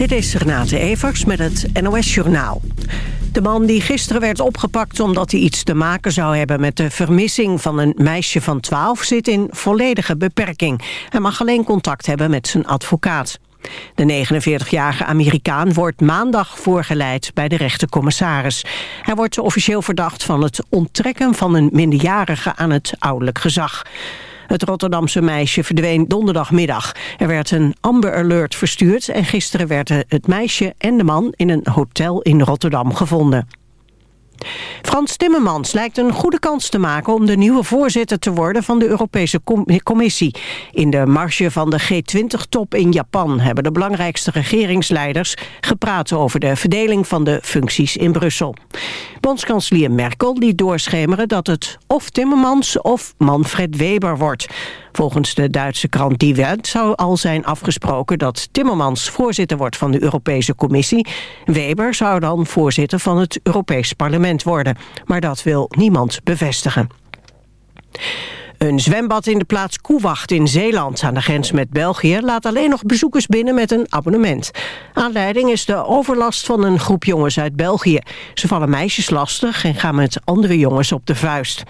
Dit is Renate Evers met het NOS Journaal. De man die gisteren werd opgepakt omdat hij iets te maken zou hebben... met de vermissing van een meisje van 12 zit in volledige beperking. Hij mag alleen contact hebben met zijn advocaat. De 49-jarige Amerikaan wordt maandag voorgeleid bij de rechtercommissaris. Hij wordt officieel verdacht van het onttrekken van een minderjarige aan het ouderlijk gezag. Het Rotterdamse meisje verdween donderdagmiddag. Er werd een Amber Alert verstuurd en gisteren werden het meisje en de man in een hotel in Rotterdam gevonden. Frans Timmermans lijkt een goede kans te maken om de nieuwe voorzitter te worden van de Europese Commissie. In de marge van de G20-top in Japan hebben de belangrijkste regeringsleiders gepraat over de verdeling van de functies in Brussel. Bondskanselier Merkel liet doorschemeren dat het of Timmermans of Manfred Weber wordt. Volgens de Duitse krant Die Welt zou al zijn afgesproken dat Timmermans voorzitter wordt van de Europese Commissie. Weber zou dan voorzitter van het Europees Parlement worden. Maar dat wil niemand bevestigen. Een zwembad in de plaats Koewacht in Zeeland aan de grens met België... laat alleen nog bezoekers binnen met een abonnement. Aanleiding is de overlast van een groep jongens uit België. Ze vallen meisjes lastig en gaan met andere jongens op de vuist.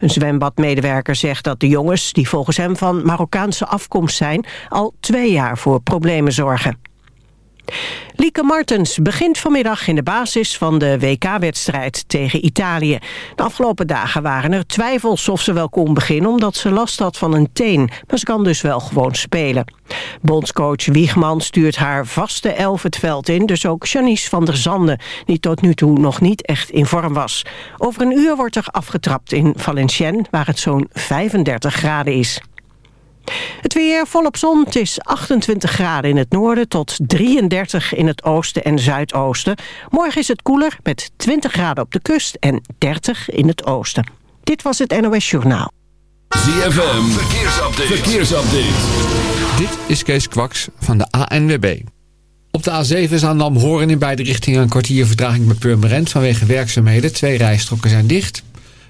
Een zwembadmedewerker zegt dat de jongens... die volgens hem van Marokkaanse afkomst zijn... al twee jaar voor problemen zorgen. Lieke Martens begint vanmiddag in de basis van de WK-wedstrijd tegen Italië. De afgelopen dagen waren er twijfels of ze wel kon beginnen... omdat ze last had van een teen, maar ze kan dus wel gewoon spelen. Bondscoach Wiegman stuurt haar vaste elf het veld in... dus ook Janice van der Zanden, die tot nu toe nog niet echt in vorm was. Over een uur wordt er afgetrapt in Valenciennes, waar het zo'n 35 graden is. Het weer volop zon. Het is 28 graden in het noorden tot 33 in het oosten en zuidoosten. Morgen is het koeler met 20 graden op de kust en 30 in het oosten. Dit was het NOS Journaal. ZFM, verkeersupdate. verkeersupdate. Dit is Kees Kwaks van de ANWB. Op de A7 is aan Horen in beide richtingen een kwartier vertraging bij Purmerend vanwege werkzaamheden. Twee rijstroken zijn dicht.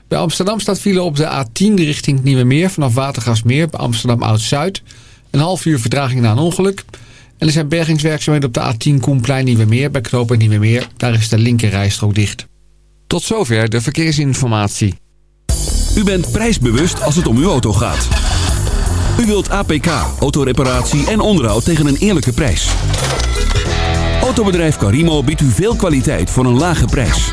Bij Amsterdam staat file op de A10 richting Nieuwe Meer vanaf Watergasmeer bij Amsterdam Oud-Zuid. Een half uur vertraging na een ongeluk. En er zijn bergingswerkzaamheden op de A10 Koenplein Nieuwe Meer bij Knopen Nieuwe Meer. Daar is de linker rijstrook dicht. Tot zover de verkeersinformatie. U bent prijsbewust als het om uw auto gaat. U wilt APK, autoreparatie en onderhoud tegen een eerlijke prijs. Autobedrijf Carimo biedt u veel kwaliteit voor een lage prijs.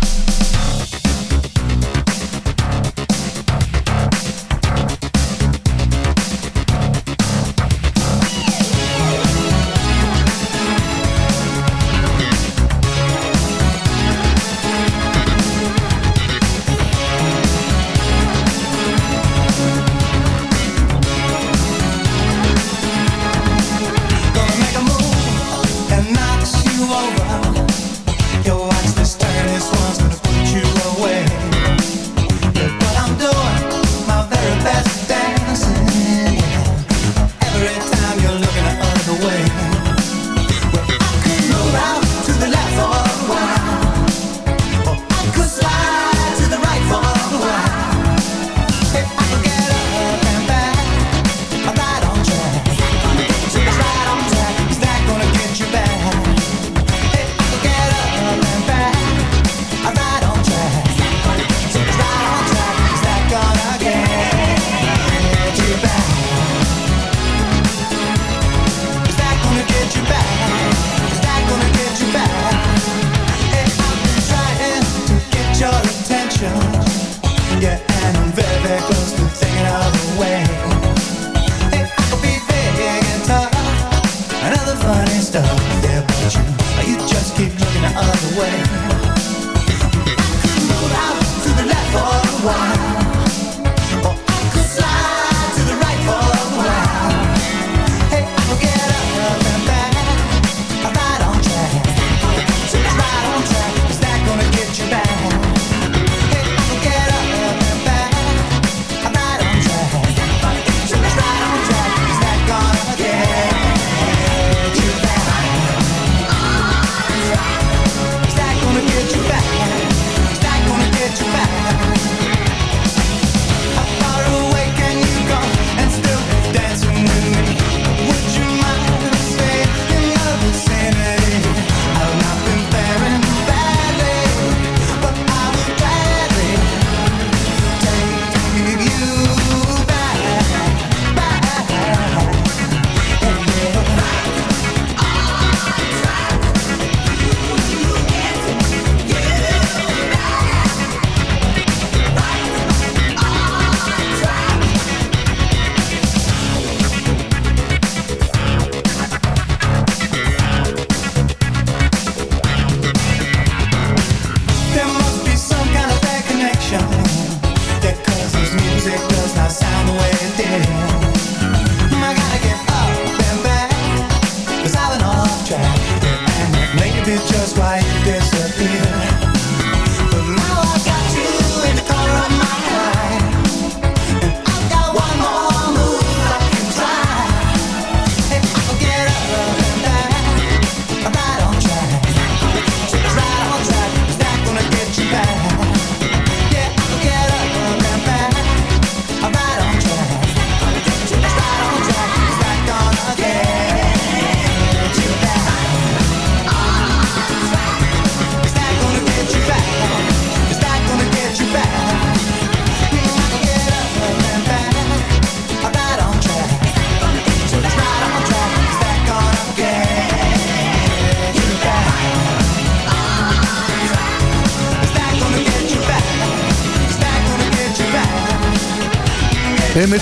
show.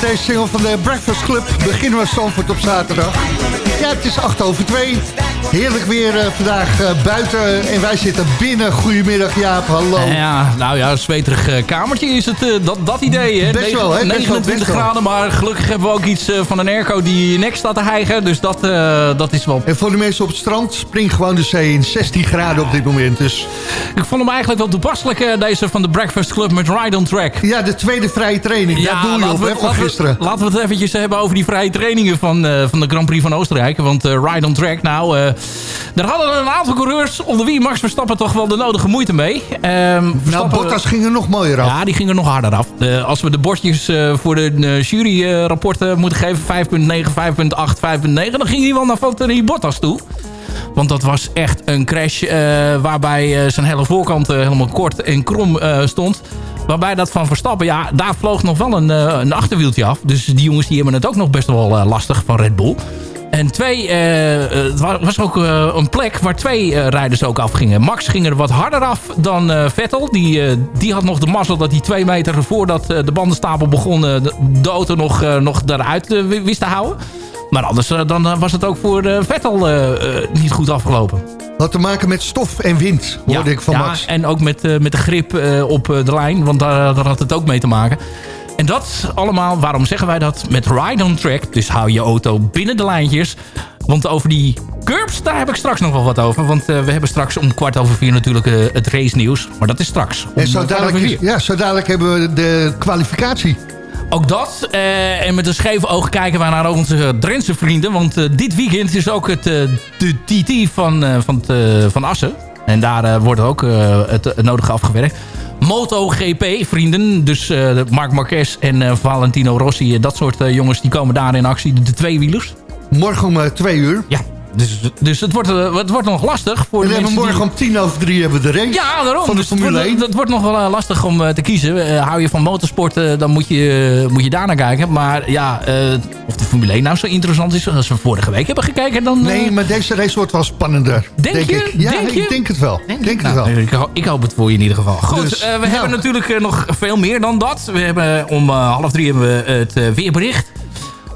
Met deze single van de Breakfast Club beginnen we Zandvoort op zaterdag. Ja, het is 8 over 2. Heerlijk weer eh, vandaag eh, buiten en wij zitten binnen. Goedemiddag Jaap, hallo. Ja, nou ja, een zweterig eh, kamertje is het, dat, dat idee. Hè? Best wel, hè? Best wel, 29 best wel. graden, maar gelukkig hebben we ook iets van een airco die je nek staat te hijgen. Dus dat, dat is wel... En voor de mensen op het strand, spring gewoon de zee in 16 graden op dit moment. Dus Ik vond hem eigenlijk wel toepasselijk, deze van de Breakfast Club met Ride on Track. ja, de tweede vrije training, daar doe je op, we- hè, van laten we- gisteren. laten we het eventjes hebben over die vrije trainingen van, van de Grand Prix van Oostenrijk. Want Ride on Track, nou, daar hadden een aantal coureurs onder wie Max Verstappen toch wel de nodige moeite mee. Ehm, Nou, Bottas ging er nog mooier af. Ja, die ging er nog harder af. Als we de bordjes eh, voor de juryrapporten moeten geven... 5.9, 5.8, 5.9... dan ging hij wel naar Valtteri Bottas toe. Want dat was echt een crash... eh, waarbij eh, zijn hele voorkant eh, helemaal kort en krom eh, stond. Waarbij dat van Verstappen... ja, daar vloog nog wel een, eh, een achterwieltje af. Dus die jongens die hebben het ook nog best wel eh, lastig van Red Bull. En twee, eh, eh, het wa- was ook eh, een plek waar twee rijders ook afgingen. Max ging er wat harder af dan Vettel. Die, die had nog de mazzel dat hij twee meter voordat de bandenstapel begon... de, de auto nog, nog daaruit wi- wist te houden. Maar anders dan was het ook voor Vettel niet goed afgelopen. Had te maken met stof en wind, hoorde ik van ja, Max. en ook met, met de grip op de lijn. Want daar, daar had het ook mee te maken. En dat allemaal, waarom zeggen wij dat? Met ride on track. Dus hou je auto binnen de lijntjes. Want over die curbs, daar heb ik straks nog wel wat over. Want eh, we hebben straks om kwart over vier natuurlijk eh, het race nieuws. Maar dat is straks. om En zo kwart dadelijk, over is- vier. ja, zo dadelijk hebben we de kwalificatie. Ook dat. eh, en met een scheef oog kijken wij naar onze Drentse vrienden. Want eh, dit weekend is ook het, eh, de TT van, eh, van, eh, van Assen. En daar eh, wordt ook eh, het nodige afgewerkt. MotoGP vrienden. Dus eh, Marc Marquez en eh, Valentino Rossi. eh, dat soort jongens die komen daar in actie. De, de tweewielers. Morgen om twee uur. Ja. Dus, dus het, wordt, eh, het wordt nog lastig voor We hebben morgen die... om tien over drie hebben we de race Ja, daarom. van de Dus Formule wordt, 1. dat wordt nog wel eh, lastig om eh, te kiezen. Hou je van motorsport, dan moet je, moet je daar naar kijken. Maar ja, of de Formule 1 nou zo interessant is als we vorige week hebben gekeken, dan... Nee, maar deze race wordt wel spannender. Denk je? Ik. Ja, Denk je? ik denk het wel. Denk, Nou, wel. ik, ho- ik hoop het voor je in ieder geval. Goed, Dus, we nou. hebben natuurlijk nog veel meer dan dat. We hebben om half drie hebben we het weerbericht.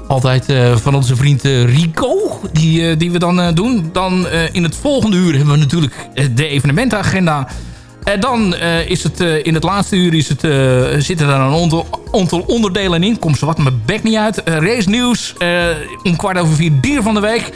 Altijd eh, van onze vriend eh, Rico, die, eh, die we dan doen. Dan in het volgende uur hebben we natuurlijk de evenementenagenda. En dan is het in het laatste uur is het, zitten er een aantal, onderdelen in. Komt zo wat mijn bek niet uit. Race nieuws. om kwart over vier dier van de week.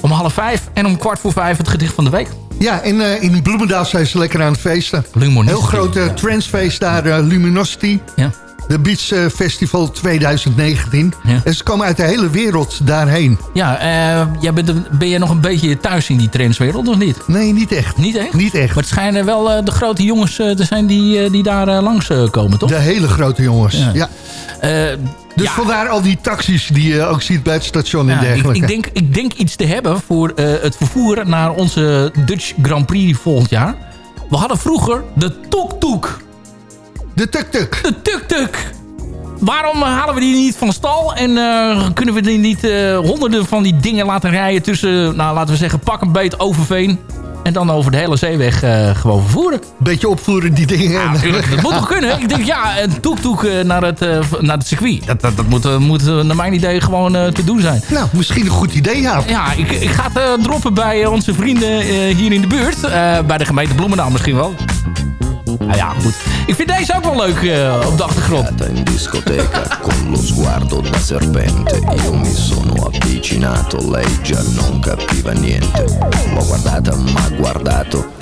Om half vijf. En om kwart voor vijf het gedicht van de week. Ja, en in Bloemendaal zijn ze lekker aan het feesten. Luminosity. Heel groot eh, transfeest daar, Luminosity. Ja. De Beach eh, Festival 2019. Ja. En ze komen uit de hele wereld daarheen. Ja, eh, jij bent, ben je nog een beetje thuis in die trendswereld of niet? Nee, niet echt. Niet echt? Niet echt. Maar het schijnen wel eh, de grote jongens te zijn die, die daar langs komen, toch? De hele grote jongens. Ja. Ja. Dus ja, vandaar al die taxis die je ook ziet bij het station en ja, ik, dergelijke. ik, denk, ik denk iets te hebben voor het vervoer naar onze Dutch Grand Prix volgend jaar. We hadden vroeger de tuk-tuk. De tuk-tuk. De tuk-tuk. Waarom halen we die niet van stal en eh, kunnen we die niet eh, honderden van die dingen laten rijden tussen, nou laten we zeggen, pak een beet Overveen en dan over de hele zeeweg eh, gewoon vervoeren? Beetje opvoeren die dingen. Ja, natuurlijk. Dat moet toch kunnen? Ik denk, ja, een toek-toek naar, het, naar het circuit. Dat, dat, dat moet, moet naar mijn idee gewoon te doen zijn. Nou, misschien een goed idee, ja. Ja, ik, ik ga het droppen bij onze vrienden hier in de buurt. Bij de gemeente Bloemendaal misschien wel. Nou ja, goed. Ik vind deze ook wel leuk eh, op de achtergrond. in discoteca con lo sguardo da serpente io mi sono avvicinato lei già non capiva niente l'ho guardata m'ha guardato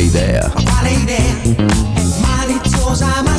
idea, quale idea? È maliziosa ma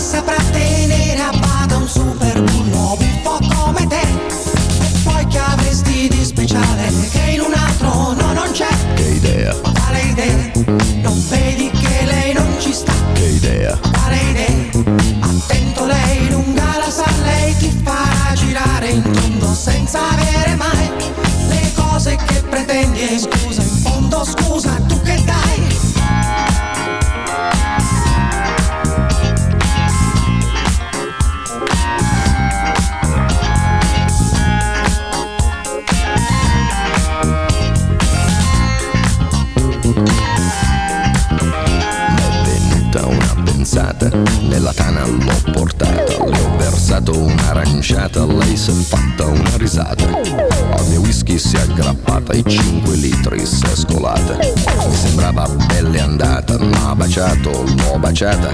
l'ho baciata,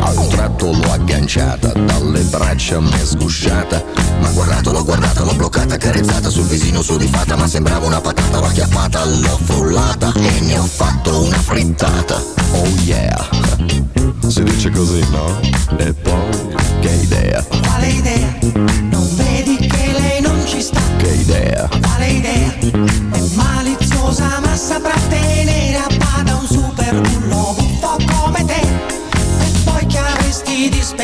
a un tratto l'ho agganciata, dalle braccia m'è sgusciata, ma guardato, l'ho guardata, l'ho bloccata, carezzata sul visino su di fatta, ma sembrava una patata, l'ho acchiappata, l'ho frullata e ne ho fatto una frittata. Oh yeah, si dice così, no? E poi, che idea, Quale idea? Non vedi che lei non ci sta? che idea, Quale idea? È maliziosa ma saprà tenere a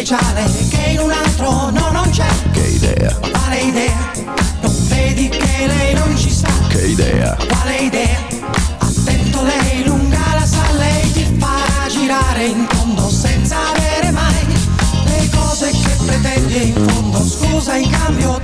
speciale che in un altro no non c'è? che idea, Quale idea? Non vedi che lei non ci sta? che idea, Quale idea? Attento lei lunga la sa, lei ti farà girare in tondo senza avere mai le cose che pretendi in fondo. Scusa in cambio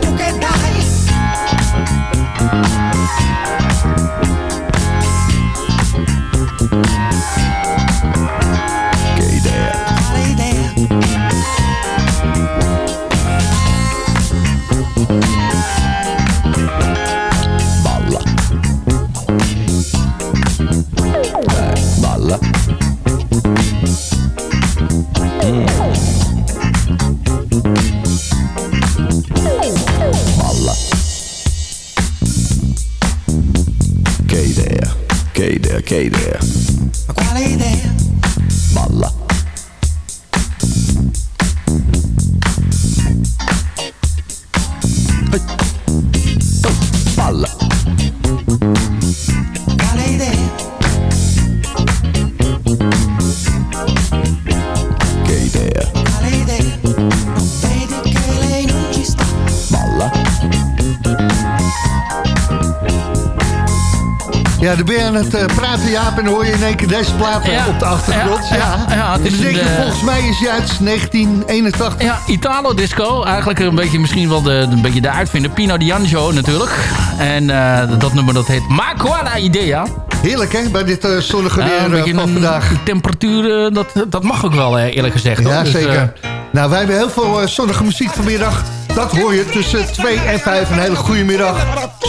Jaap, en dan hoor je in één keer deze plaat Ja. op de achtergrond. Ja, ja, is dan denk je, een, eh, volgens mij is hij uit 1981. Ja, Italo Disco. Eigenlijk een beetje, misschien wel de, een beetje de uitvinder. Pino D'Angelo natuurlijk. En eh, dat nummer dat heet Ma Idea. Heerlijk, hè, bij dit eh, zonnige weer een beetje van vandaag. temperatuur, eh, dat, dat mag ook wel eerlijk gezegd. Ja, Dus, zeker. nou, wij hebben heel veel zonnige muziek vanmiddag. Dat hoor je tussen 2 en 5. Een hele goede middag.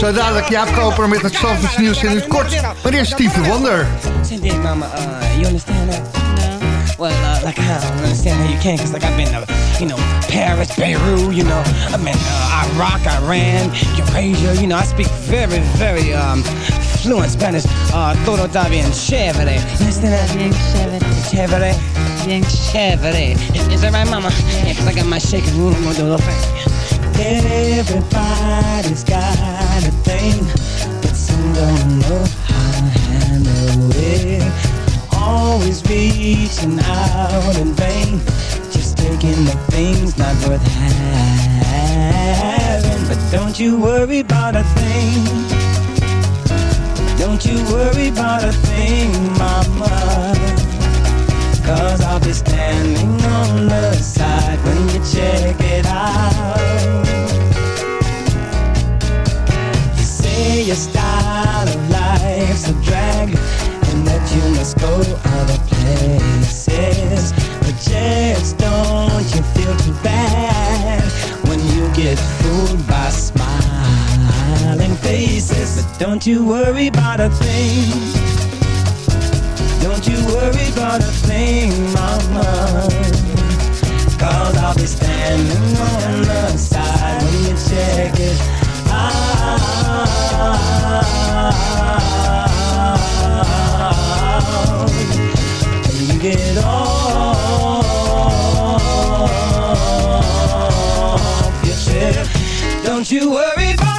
Zo dadelijk Jaap Koper met het Zandvoorts nieuws in het kort. Maar eerst Stevie Wonder. Listen, Dick, mama, uh, you understand that? Well, uh, like, I don't understand how you can, cause like I've been, uh, you know, Paris, Beirut, you know, I've been, uh, Iraq, Iran, Eurasia, you know, I speak very, very, um, fluent Spanish, uh, todo está bien chévere. You understand that? Bien chévere. Chévere? Bien chévere. Is, is that right, mama? Yeah, cause I got my shaking room, I'm gonna do a little thing. Everybody's got a thing, but some don't know how to handle it. Always reaching out in vain, just taking the things not worth having. But don't you worry about a thing. Don't you worry about a thing, mama. Cause I'll be standing on the side when you check it out. You say your style of life's a drag and that you must go other places. But just don't you feel too bad when you get fooled by smiling faces. But don't you worry about a thing. Don't you worry about a thing, mama. Cause I'll be standing on the side when you check it out. When you get off your trip, don't you worry about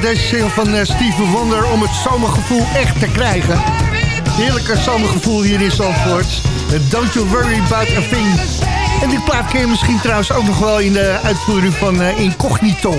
deze single van eh, Stevie Wonder om het zomergevoel echt te krijgen. Heerlijke zomergevoel hier in Zandvoort. Eh, Don't you worry about a thing. En die plaat ken je misschien trouwens ook nog wel in de uitvoering van eh, Incognito.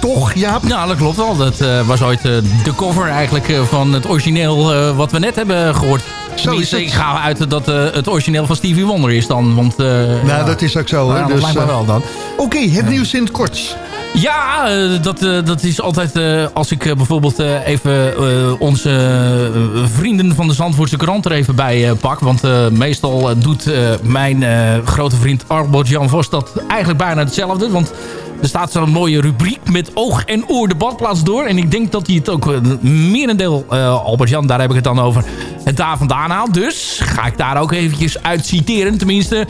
Toch, Jaap? Ja, dat klopt wel. Dat was ooit eh, de cover eigenlijk van het origineel wat we net hebben gehoord. Tenminste, ik ga uit dat het origineel van Stevie Wonder is dan. Want, Nou, ja. dat is ook zo. Hè? Ja, dat Dus, lijkt me wel dan. Oké, het nieuws in het kort. Ja, eh, dat, eh, dat is altijd eh, als ik bijvoorbeeld even onze vrienden van de Zandvoortse krant er even bij pak. Want meestal doet mijn grote vriend Arbord Jan Vos dat eigenlijk bijna hetzelfde. Want er staat zo'n mooie rubriek met oog en oor de badplaats door. En ik denk dat hij het ook uh, merendeel, uh, Albert Jan, daar heb ik het dan over, het daar vandaan haalt. Dus ga ik daar ook eventjes uit citeren. Tenminste,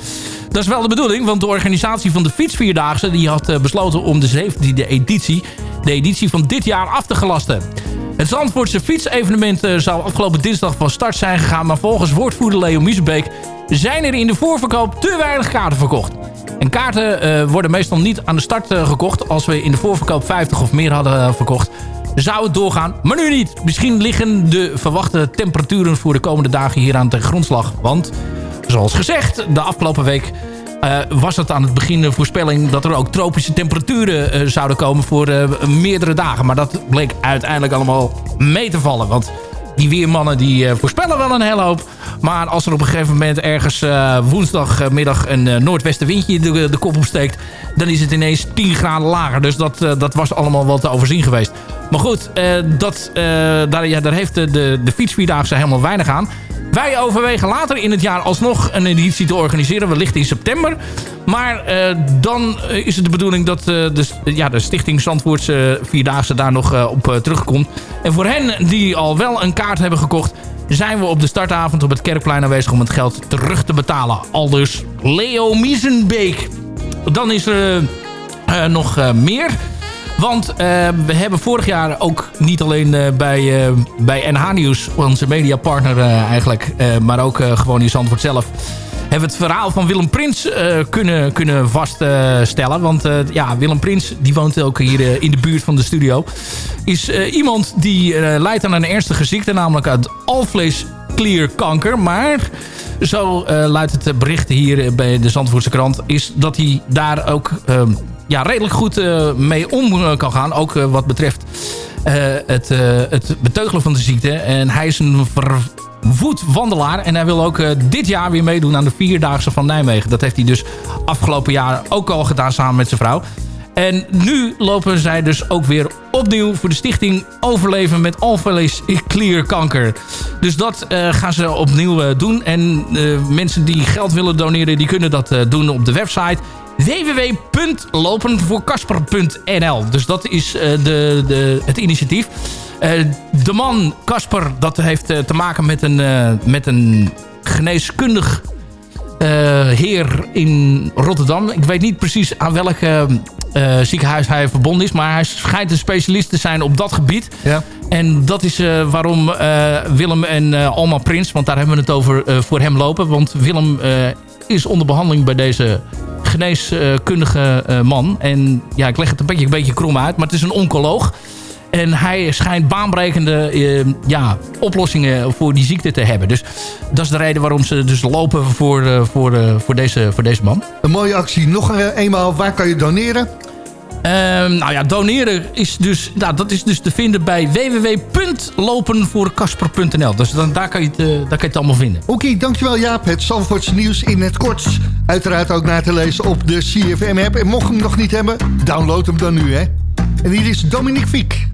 dat is wel de bedoeling. Want de organisatie van de Fietsvierdaagse die had uh, besloten om de 17e editie, de editie van dit jaar, af te gelasten. Het Zandvoortse fietsevenement zou afgelopen dinsdag van start zijn gegaan. Maar volgens woordvoerder Leo Miesenbeek zijn er in de voorverkoop te weinig kaarten verkocht. En kaarten uh, worden meestal niet aan de start uh, gekocht. Als we in de voorverkoop 50 of meer hadden uh, verkocht, zou het doorgaan. Maar nu niet. Misschien liggen de verwachte temperaturen voor de komende dagen hier aan de grondslag. Want, zoals gezegd, de afgelopen week was het aan het begin de voorspelling dat er ook tropische temperaturen zouden komen voor meerdere dagen. Maar dat bleek uiteindelijk allemaal mee te vallen. Want die weermannen die voorspellen wel een hele hoop. Maar als er op een gegeven moment ergens woensdagmiddag een noordwestenwindje de, de kop opsteekt... dan is het ineens 10 graden lager. Dus dat, dat was allemaal wel te overzien geweest. Maar goed, dat, daar, ja, daar heeft de, de, de fietsvierdaagse helemaal weinig aan. Wij overwegen later in het jaar alsnog een editie te organiseren. Wellicht in september. Maar uh, dan is het de bedoeling dat uh, de, ja, de Stichting Zandvoortse Vierdaagse daar nog op terugkomt. En voor hen die al wel een kaart hebben gekocht... zijn we op de startavond op het Kerkplein aanwezig om het geld terug te betalen. Aldus Leo Miesenbeek. Dan is er nog meer... Want uh, we hebben vorig jaar ook niet alleen uh, bij, uh, bij NH Nieuws, onze mediapartner eigenlijk, maar ook gewoon in Zandvoort zelf, hebben we het verhaal van Willem Prins kunnen, kunnen vaststellen. Want ja, Willem Prins, die woont ook hier in de buurt van de studio, is iemand die leidt aan een ernstige ziekte, namelijk uit alvleesklierkanker. Maar zo luidt het bericht hier bij de Zandvoortse krant, is dat hij daar ook ja, redelijk goed uh, mee om uh, kan gaan. Ook uh, wat betreft het, het beteugelen van de ziekte. En hij is een verwoed wandelaar. En hij wil ook dit jaar weer meedoen aan de Vierdaagse van Nijmegen. Dat heeft hij dus afgelopen jaar ook al gedaan samen met zijn vrouw. En nu lopen zij dus ook weer opnieuw voor de stichting Overleven met alvleesklierkanker. Dus dat gaan ze opnieuw doen. En mensen die geld willen doneren, die kunnen dat doen op de website www.lopenvoorkasper.nl Dus dat is uh, de, de, het initiatief. Uh, de man Kasper, dat heeft uh, te maken met een, met een geneeskundig heer in Rotterdam. Ik weet niet precies aan welk ziekenhuis hij verbonden is. Maar hij schijnt een specialist te zijn op dat gebied. Ja. En dat is waarom Willem en Alma Prins, want daar hebben we het over, voor hem lopen. Want Willem is onder behandeling bij deze geneeskundige uh, man. En ja, ik leg het een beetje, een beetje krom uit, maar het is een oncoloog. En hij schijnt baanbrekende uh, ja, oplossingen voor die ziekte te hebben. Dus dat is de reden waarom ze dus lopen voor, uh, voor, voor, deze, voor deze man. Een mooie actie. Nog eenmaal, waar kan je doneren? Uh, nou ja, doneren is dus, nou, dat is dus te vinden bij www.lopenvoorkasper.nl. Dus dan, daar, kan je het, uh, daar kan je het allemaal vinden. Oké, okay, dankjewel Jaap. Het Zandvoortse nieuws in het kort. Uiteraard ook na te lezen op de CFM-app. En mocht je hem nog niet hebben, download hem dan nu, hè. En hier is Dominique Fiek.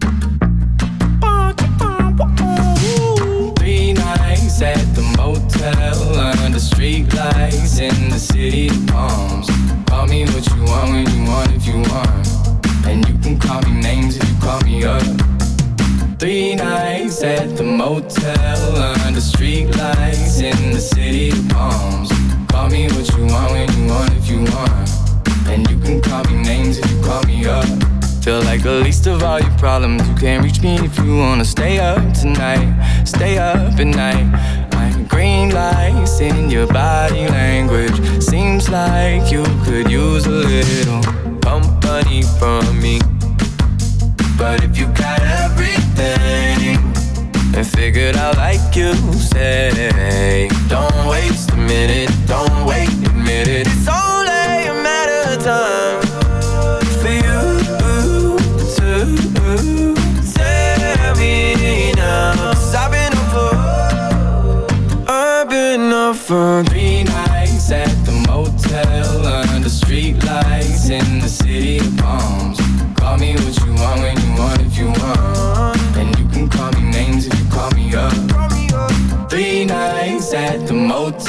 At the motel under street lights in the city of palms. Call me what you want when you want if you want. And you can call me names if you call me up. Three nights at the motel under street lights in the city of palms. Call me what you want when you want if you want. And you can call me names if you call me up. Feel like the least of all your problems. You can't reach me if you wanna stay up tonight. Stay up at night. Green lights in your body language. Seems like you could use a little company from me. But if you got everything, then figured out like you say. Don't waste a minute, don't wait a minute. It's only a matter of time for you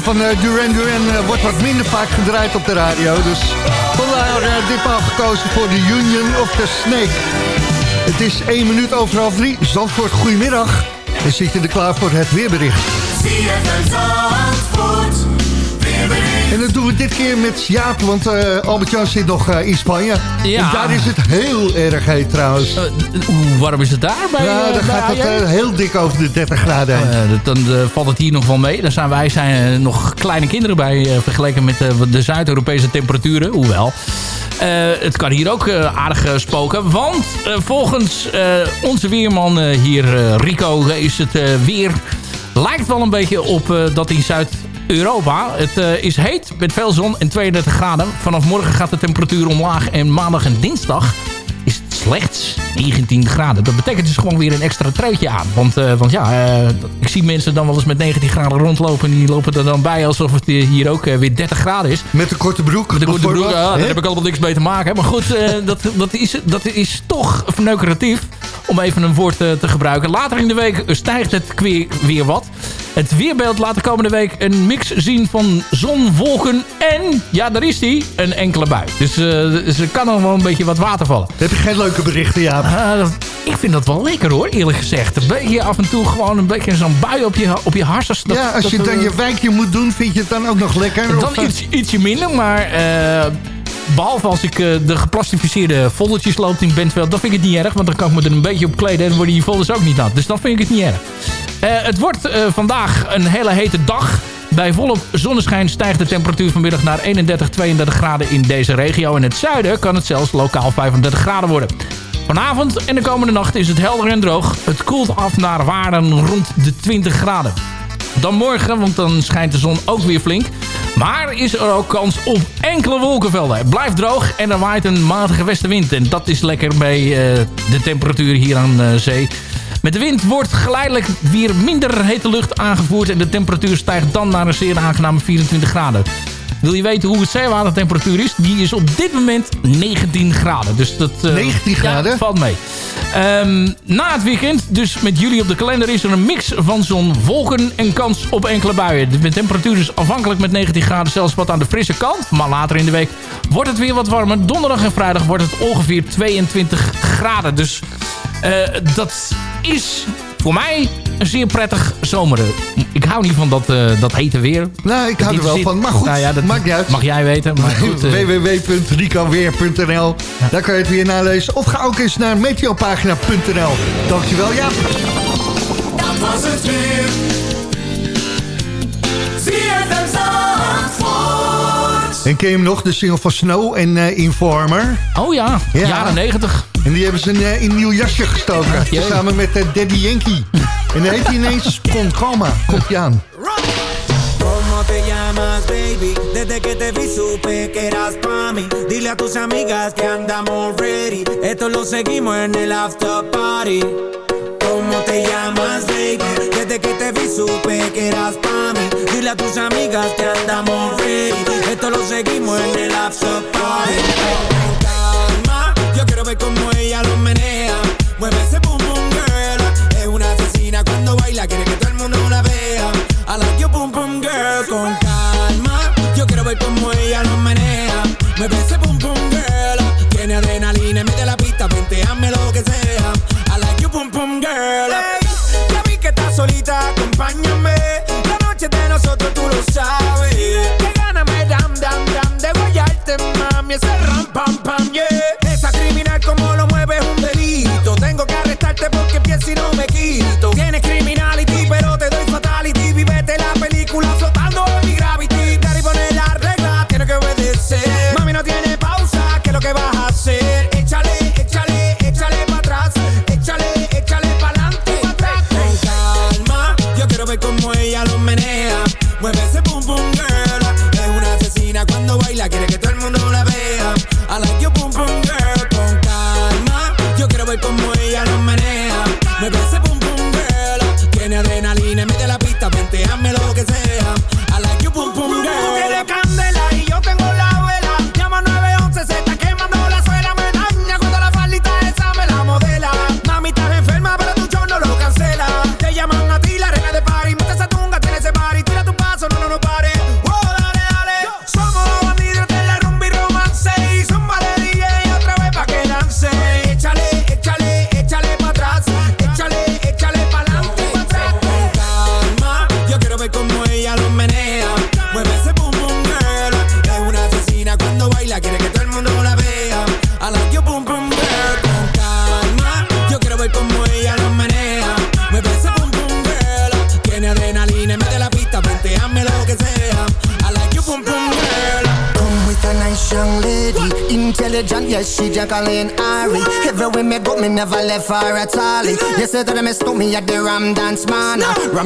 van eh, Duran Duran eh, wordt wat minder vaak gedraaid op de radio. Dus vandaar uh, ditmaal gekozen voor de Union of the Snake. Het is 1 minuut over half 3. Zandvoort, goedemiddag. En zit je er klaar voor het weerbericht? En dat doen we dit keer met Jaap, want eh, Albert-Jan zit nog eh, in Spanje. Ja. En daar is het heel erg heet trouwens. Hoe warm is het daar? Bij, ja, eh, dan bij gaat het heel dik over de 30 graden heen. Dat- dan valt het hier nog wel mee. Dan zijn wij zijn, nog kleine kinderen bij vergeleken met de Zuid-Europese temperaturen. Hoewel. Het kan hier ook aardig spoken. Want volgens onze weerman hier, Rico, is het weer... Lijkt wel een beetje op dat in Zuid-Europa. Het eh, is heet met veel zon en 32 graden. Vanaf morgen gaat de temperatuur omlaag. En maandag en dinsdag is het slechts 19 graden. Dat betekent dus gewoon weer een extra treutje aan. Want, eh, want ja, eh, ik zie mensen dan wel eens met 19 graden rondlopen. En die lopen er dan bij alsof het hier ook weer 30 graden is. Met een korte broek. Met een korte broek, ja, daar heb ik allemaal niks mee te maken. Maar goed, dat, dat, is, dat is toch verneukeratief. Om even een woord te gebruiken. Later in de week stijgt het weer wat. Het weerbeeld laat de komende week een mix zien van zon, wolken en, ja daar is die, een enkele bui. Dus, dus er kan nog wel een beetje wat water vallen. Heb je geen leuke berichten, Jaap? Ah, ik vind dat wel lekker hoor, eerlijk gezegd. Een beetje af en toe gewoon een beetje zo'n bui op je, op je harsers. Dat- ja, als dat, je dan je wijkje moet doen, vind je het dan ook nog lekker? dan eh, iets, ietsje minder, maar eh, behalve als ik de geplastificeerde foldertjes loop in Bentveld, dan vind ik het niet erg. Want dan kan ik me er een beetje op kleden en worden die folders ook niet nat. Dus dan vind ik het niet erg. Eh, het wordt eh, vandaag een hele hete dag. Bij volop zonneschijn stijgt de temperatuur vanmiddag naar 31, 32 graden in deze regio. In het zuiden kan het zelfs lokaal 35 graden worden. Vanavond en de komende nacht is het helder en droog. Het koelt af naar waarden rond de 20 graden. Dan morgen, want dan schijnt de zon ook weer flink. Maar is er ook kans op enkele wolkenvelden. Het blijft droog en er waait een matige westenwind. En dat is lekker bij eh, de temperatuur hier aan zee. Met de wind wordt geleidelijk weer minder hete lucht aangevoerd... en de temperatuur stijgt dan naar een zeer aangename 24 graden. Wil je weten hoe het zeewatertemperatuur is? Die is op dit moment 19 graden. Dus dat, eh, 19 ja, graden? valt mee. Ehm, na het weekend, dus met jullie op de kalender, is er een mix van zon, wolken en kans op enkele buien. De temperatuur is afhankelijk met 19 graden zelfs wat aan de frisse kant. Maar later in de week wordt het weer wat warmer. Donderdag en vrijdag wordt het ongeveer 22 graden. Dus eh, dat is voor mij een zeer prettig zomer. Ik hou niet van dat, eh, dat hete weer. Nou, ik hou er wel van. Maar goed, nou ja, dat maakt niet uit. Mag jij weten. Maar goed, eh, www.ricoweer.nl Daar kan je het weer nalezen. Of ga ook eens naar meteopagina.nl. Dankjewel, Jaap. Dat was het weer. En ken je hem nog? De single van Snow en eh, Informer. Oh ja, jaren 90. En die hebben ze in, eh, in een nieuw jasje gestoken. jee. samen met eh, Daddy Yankee. En dan heet hij ineens Concoma. Komt je aan. ¿Cómo te llamas, baby? Desde que te vi supe que eras pa' mí. Dile a tus amigas que andamos ready. Esto lo seguimos en el after party. ¿Cómo te llamas, baby? Desde que te vi supe que eras pa' mí. Dile a tus amigas que andamos ready. Esto lo seguimos en el after party. Yo cómo ella lo menea. Mueve ese boom boom girl. Es una asesina cuando baila, quiere que todo el mundo la vea. I like your boom boom girl. Con calma, yo quiero ver cómo ella lo menea. Mueve ese boom boom girl. Tiene adrenalina, mete la pista, venteame lo que sea. I like your boom boom girl. Ya vi que estás solita, acompáñame.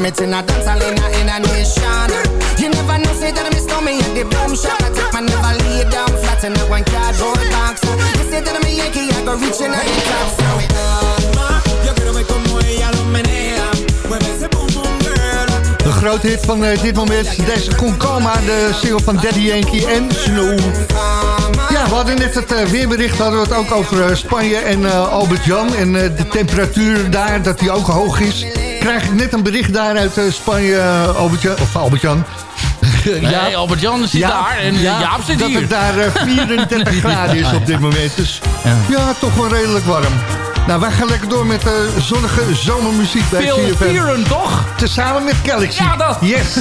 It in a dance hall in a, in a nation. You never know, say that I me at the boom shop. I take my never lay down flat in a one cardboard box. You said that I'm a Yankee, I go reaching out the top. So it Yo quiero ver como ella. De grote hit van eh, dit moment, deze Concalma, de single van Daddy Yankee en Snow. Ja, we hadden net het eh, weerbericht, hadden we het ook over eh, Spanje en eh, Albert-Jan. En eh, de temperatuur daar, dat die ook hoog is. Krijg ik net een bericht daar uit eh, Spanje, eh, Albert-Jan, of Albert-Jan. Nee, Albert-Jan zit daar en ja, Jaap zit dat hier. het daar eh, 34 graden is op dit moment. Dus ja. toch wel redelijk warm. Nou, wij gaan lekker door met eh, zonnige zomermuziek bij Phil CFM. Fearon, toch? Tezamen met Galaxy. Ja, dat. Yes.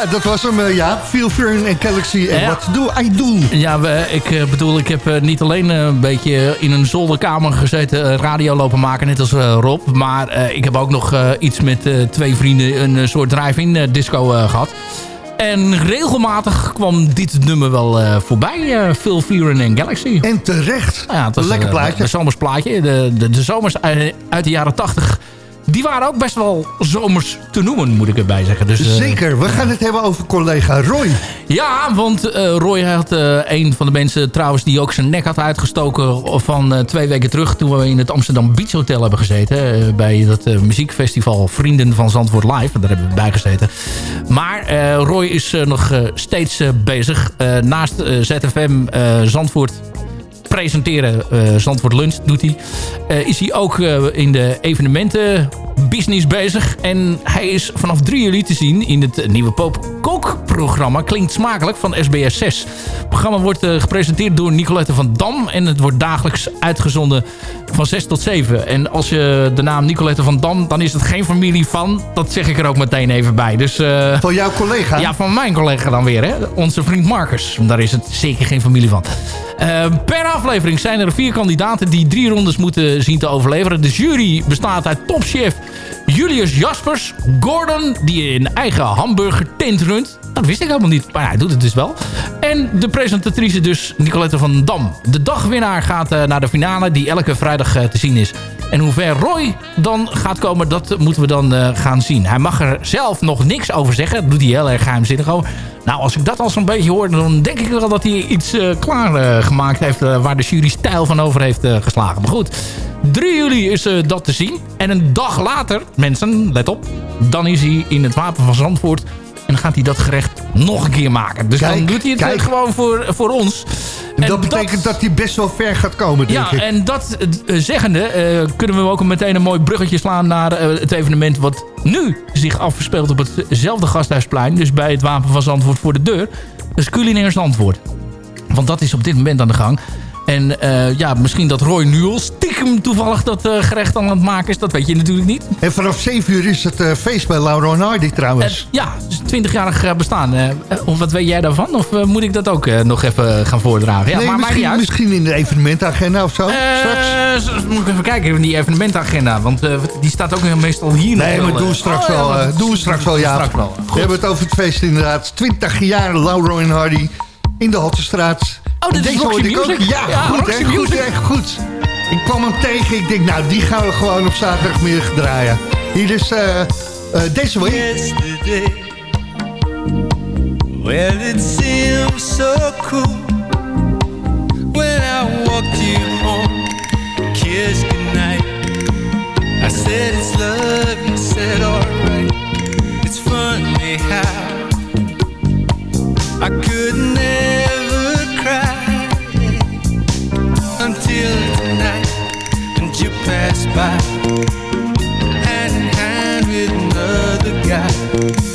Ja, dat was hem, eh, ja. Phil Fern en Galaxy. En Ja. wat doe I do? Ja, we- ik eh, bedoel, ik heb eh, niet alleen een beetje in een zolderkamer gezeten... radio lopen maken, net als Rob. Maar ik heb ook nog iets met twee vrienden... een soort drive-in disco eh, gehad. En regelmatig kwam dit nummer wel voorbij. eh Phil Fearon en Galaxy. En terecht. Ja, het was, Lekker plaatje. De zomersplaatje. De, de, de zomers uit, uit de jaren 80. Die waren ook best wel zomers te noemen, moet ik erbij zeggen. Dus, eh, Zeker. We gaan het hebben over collega Roy. ja, want eh, Roy had eh, een van de mensen trouwens die ook zijn nek had uitgestoken van twee weken terug toen we in het Amsterdam Beach Hotel hebben gezeten. bij dat muziekfestival Vrienden van Zandvoort Live. Daar hebben we bij gezeten. Maar Roy is nog steeds bezig. Naast ZFM Zandvoort presenteren. Zandvoort Lunch doet hij. Eh, is hij ook eh, in de evenementen business bezig. En hij is vanaf 3 juli te zien in het nieuwe Poop kookprogramma Klinkt Smakelijk van SBS 6. Het programma wordt gepresenteerd door Nicolette van Dam. En het wordt dagelijks uitgezonden van 6 tot 7. En als je de naam Nicolette van Dam, dan is het geen familie van. Dat zeg ik er ook meteen even bij. Dus, Van jouw collega? Ja, van mijn collega dan weer. Hè? Onze vriend Marcus. Daar is het zeker geen familie van. Per aflevering zijn er vier kandidaten die drie rondes moeten zien te overleveren. De jury bestaat uit topchef Julius Jaspers. Gordon, die een eigen hamburger tent runt. Dat wist ik helemaal niet, maar hij doet het dus wel. En de presentatrice dus, Nicolette van Dam. De dagwinnaar gaat eh, naar de finale die elke vrijdag eh, te zien is. En hoe ver Roy dan gaat komen, dat moeten we dan eh, gaan zien. Hij mag er zelf nog niks over zeggen. Dat doet hij heel erg geheimzinnig over. Nou, als ik dat al zo'n beetje hoor, dan denk ik wel dat hij iets eh, klaar eh, gemaakt heeft... eh, waar de jury stijl van over heeft geslagen. Maar goed, 3 juli is dat te zien. En een dag later, mensen, let op... dan is hij in het Wapen van Zandvoort... en dan gaat hij dat gerecht nog een keer maken. Dus dan doet hij het kijk. gewoon voor, voor ons. En dat betekent dat hij best wel ver gaat komen, denk Ja, ik. en dat eh, zeggende eh, kunnen we ook meteen een mooi bruggetje slaan naar eh, het evenement wat nu zich afspeelt op hetzelfde gasthuisplein. Dus bij het Wapen van Zandvoort voor de deur. Dat is culinair Zandvoort. Want dat is op dit moment aan de gang. En eh, ja, misschien dat Roy nu al stiekem toevallig dat eh, gerecht aan het maken is. Dat weet je natuurlijk niet. En vanaf 7 uur is het eh, feest bij Laura en Hardy trouwens. Ja, dus 20-jarig eh, bestaan. Of wat weet jij daarvan? Of moet ik dat ook nog even gaan voordragen? Ja, nee, maar misschien, in de evenementagenda of zo. straks. Moet ik even kijken in die evenementagenda. Want die staat ook meestal hier nog Nee, wel, maar doen we eh. straks Oh, ja, wel, doen we straks wel, ja. Straks wel. We hebben het over het feest inderdaad. 20 jaar Laura en Hardy in de Haltestraat. Oh, dit is Deze Roxy hoorde ik ook. Music? Ja, Ja, goed, Roxy hè, goed, Music. echt goed. Ik kwam hem tegen. Ik denk, nou, die gaan we gewoon op zaterdagmiddag draaien. Hier is eh, eh, deze way. Yesterday, well, it seems so cool when I walked you home, kissed goodnight. I said it's love, you said alright. It's funny how I could never passed by hand in hand with another guy.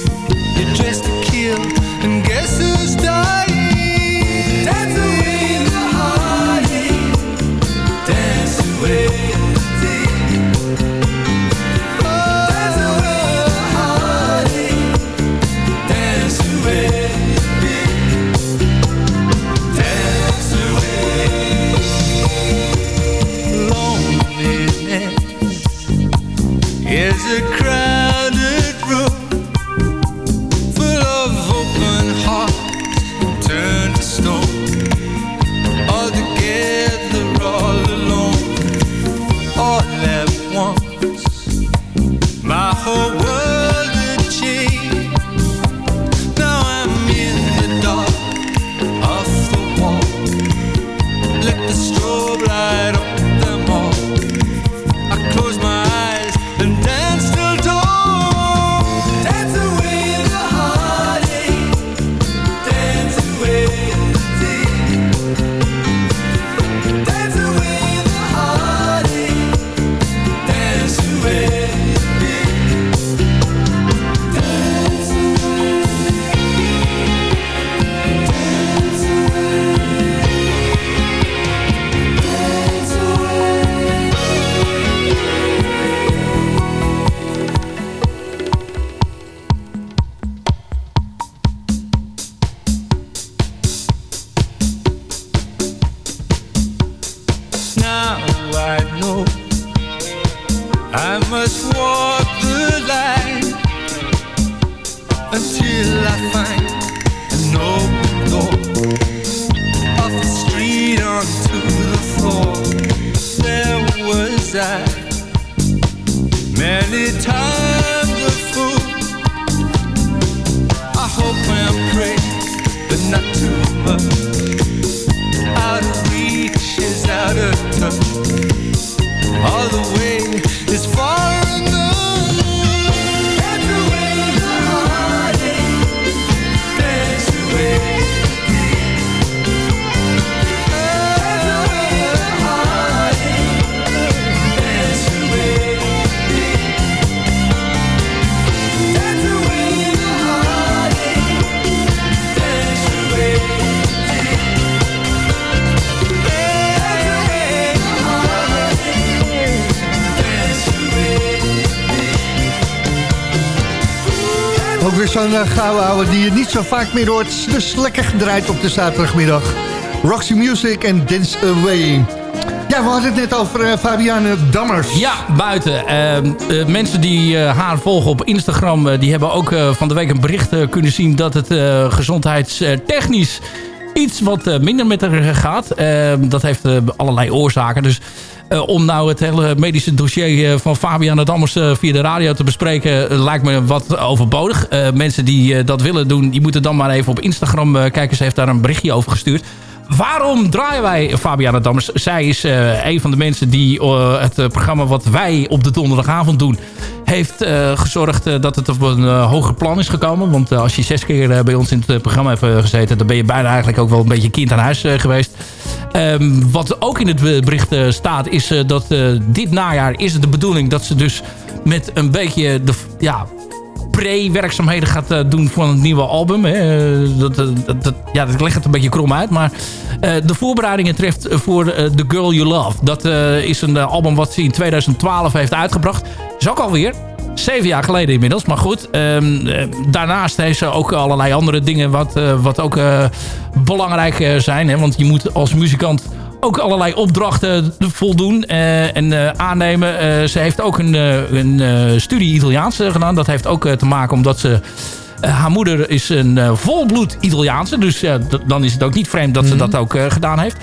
Ook weer zo'n uh, gouden die je niet zo vaak meer hoort. Dus lekker gedraaid op de zaterdagmiddag. Roxy Music en Dance Away. Ja, we hadden het net over uh, Fabiane Dammers. Ja, buiten. Uh, mensen die haar volgen op Instagram... die hebben ook van de week een bericht kunnen zien... dat het gezondheidstechnisch iets wat minder met haar gaat. dat heeft allerlei oorzaken. Dus om nou het hele medische dossier van Fabiane Dammers via de radio te bespreken... lijkt me wat overbodig. mensen die dat willen doen, die moeten dan maar even op Instagram kijken. Ze heeft daar een berichtje over gestuurd. Waarom draaien wij Fabiana Dammers? Zij is uh, een van de mensen die uh, het uh, programma wat wij op de donderdagavond doen... heeft gezorgd dat het op een hoger plan is gekomen. Want als je zes keer bij ons in het programma hebt gezeten... dan ben je bijna eigenlijk ook wel een beetje kind aan huis geweest. Um, wat ook in het bericht staat is dat dit najaar is het de bedoeling... dat ze dus met een beetje de, ja, pre-werkzaamheden gaat uh, doen van het nieuwe album. Hè. Dat, dat, dat, ja, dat legt het een beetje krom uit. Maar de voorbereidingen treft voor The Girl You Love. Dat is een album wat ze in 2012 heeft uitgebracht. Is ook alweer zeven jaar geleden inmiddels. Maar goed, um, daarnaast heeft ze ook allerlei andere dingen wat, wat ook belangrijk zijn. Hè. Want je moet als muzikant ook allerlei opdrachten voldoen uh, en uh, aannemen. Uh, ze heeft ook een, een studie Italiaans gedaan. Dat heeft ook te maken omdat ze... haar moeder is een volbloed Italiaanse. Dus dan is het ook niet vreemd dat ze dat ook gedaan heeft.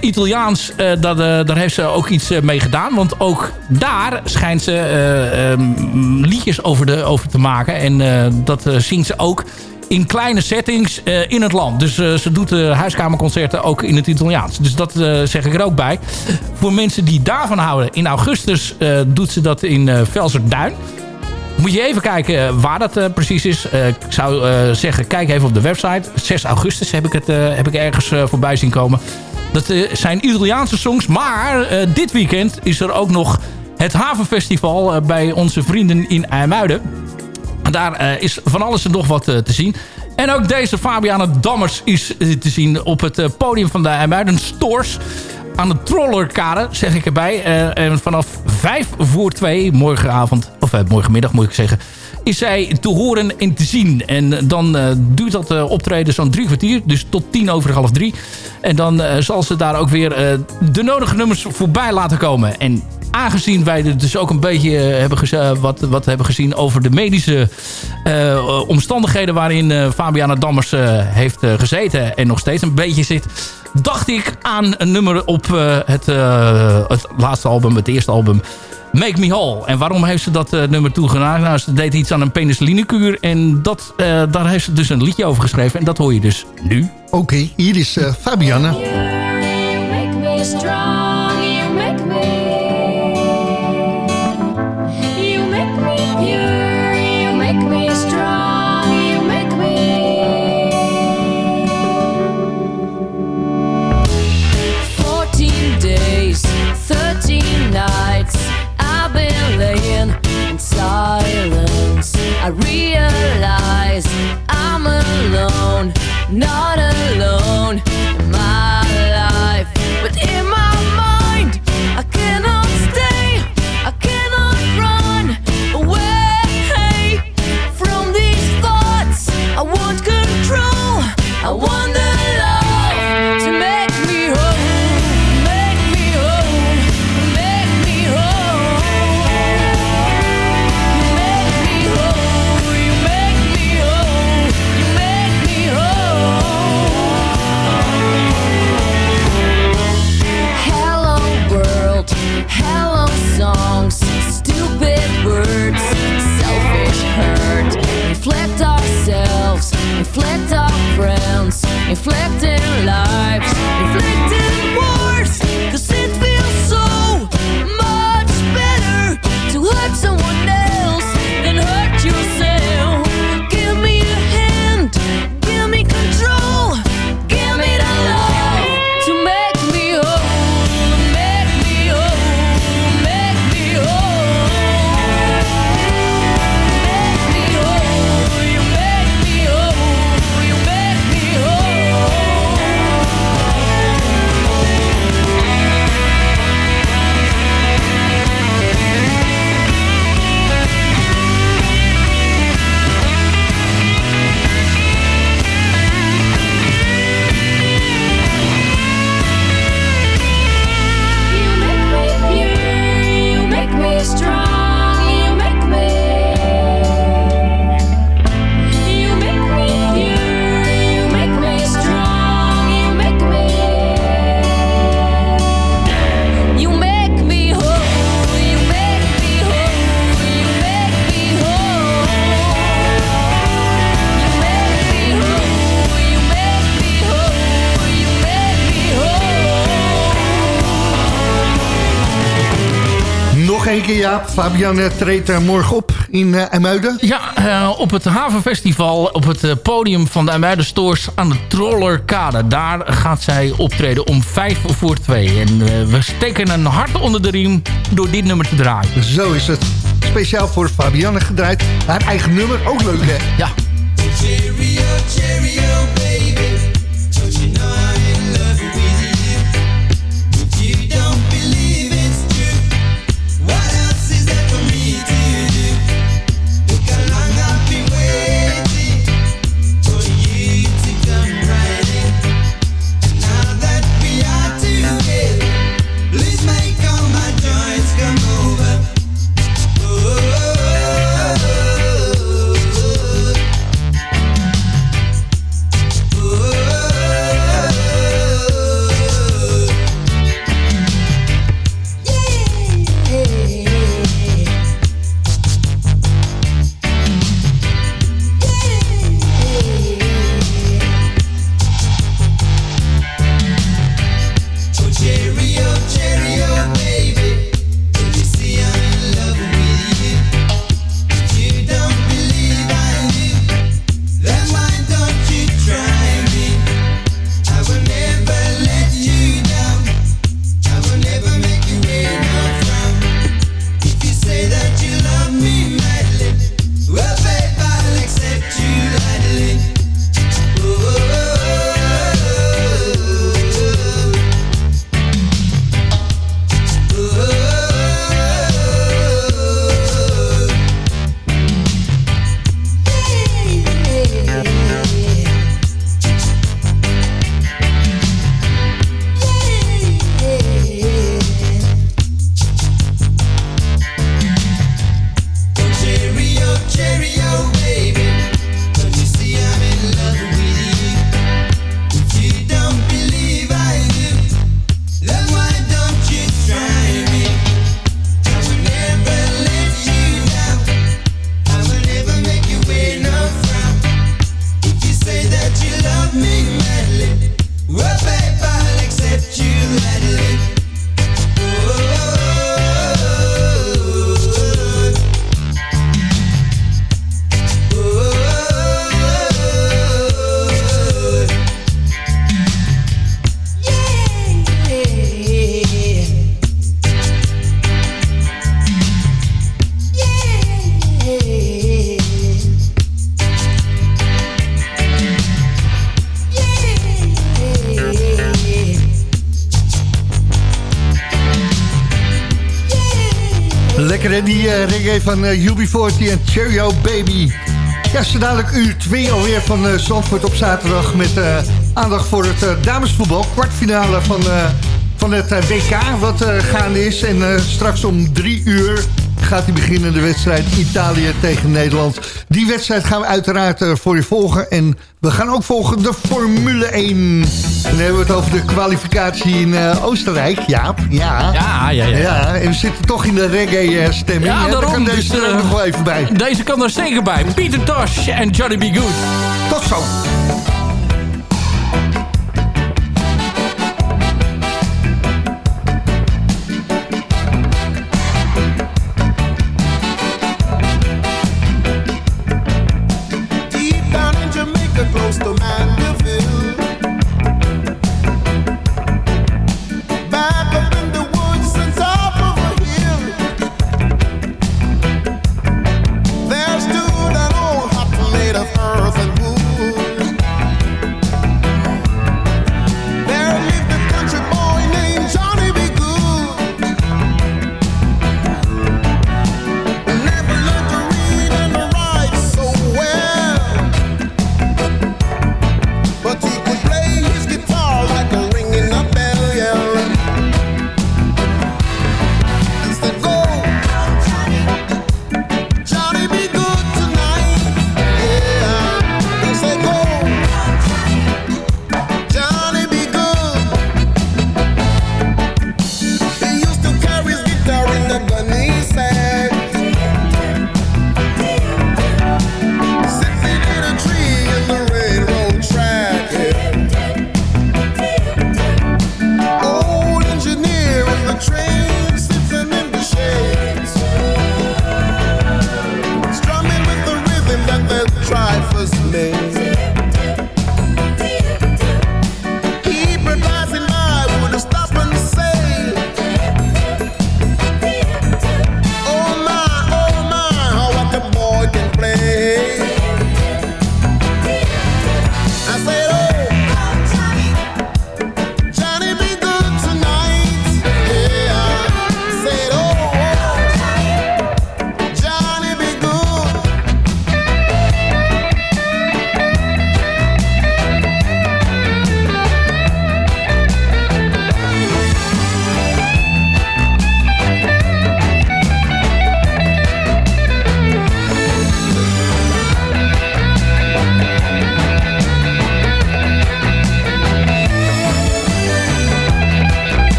Italiaans, dat, daar heeft ze ook iets mee gedaan. Want ook daar schijnt ze um, liedjes over, de, over te maken. En dat zingt ze ook in kleine settings uh, in het land. Dus uh, ze doet uh, huiskamerconcerten ook in het Italiaans. Dus dat zeg ik er ook bij. Voor mensen die daarvan houden, in augustus doet ze dat in Velserduin. Moet je even kijken waar dat precies is. ik zou zeggen, kijk even op de website. 6 augustus heb ik het heb ik ergens voorbij zien komen. Dat zijn Italiaanse songs. Maar dit weekend is er ook nog het Havenfestival bij onze vrienden in IJmuiden. Daar uh, is van alles en nog wat uh, te zien. En ook deze Fabiana Dammers is uh, te zien op het podium van de IJmuiden Stores. Aan de Trollerkade, zeg ik erbij. en vanaf 5 voor 2, morgenavond, of morgenmiddag moet ik zeggen... is zij te horen en te zien. En dan duurt dat optreden zo'n drie kwartier. Dus tot tien over half drie. En dan zal ze daar ook weer de nodige nummers voorbij laten komen. En aangezien wij dus ook een beetje eh, hebben wat, wat hebben gezien over de medische omstandigheden waarin uh, Fabiana Dammers heeft gezeten en nog steeds een beetje zit, dacht ik aan een nummer op het, het laatste album, het eerste album. Make Me Whole. En waarom heeft ze dat nummer toegedaan? Nou, ze deed iets aan een penicillinekuur. En dat, daar heeft ze dus een liedje over geschreven. En dat hoor je dus nu. Oké, okay, hier is Fabiana. Make me strong, silence I realize I'm alone Not alone. My een keer, ja. Fabian eh, treedt eh, morgen op in eh IJmuiden. Ja, eh, op het Havenfestival, op het podium van de IJmuiden Stores aan de Trollerkade. Daar gaat zij optreden om vijf voor twee. En we steken een hart onder de riem door dit nummer te draaien. Zo is het. Speciaal voor Fabianne gedraaid. Haar eigen nummer, ook leuk hè? Ja. Cheerio, cheerio, die van uh, UB40 en Cheerio Baby. Ja, zo dadelijk uur 2 alweer van eh Zandvoort op zaterdag... met eh, aandacht voor het damesvoetbal. Kwartfinale van, van het WK wat gaande is. En straks om drie uur gaat hij beginnen de wedstrijd Italië tegen Nederland. Die wedstrijd gaan we uiteraard voor je volgen. En we gaan ook volgen de Formule 1. Dan hebben we het over de kwalificatie in eh, Oostenrijk. Jaap, ja. Ja, ja, ja. Ja, en we zitten toch in de reggae-stemming. Ja, Daar daarom. kan deze dus, er eh, nog wel even bij. Deze kan er zeker bij. Peter Tosh en Johnny B. Good. Tot zo.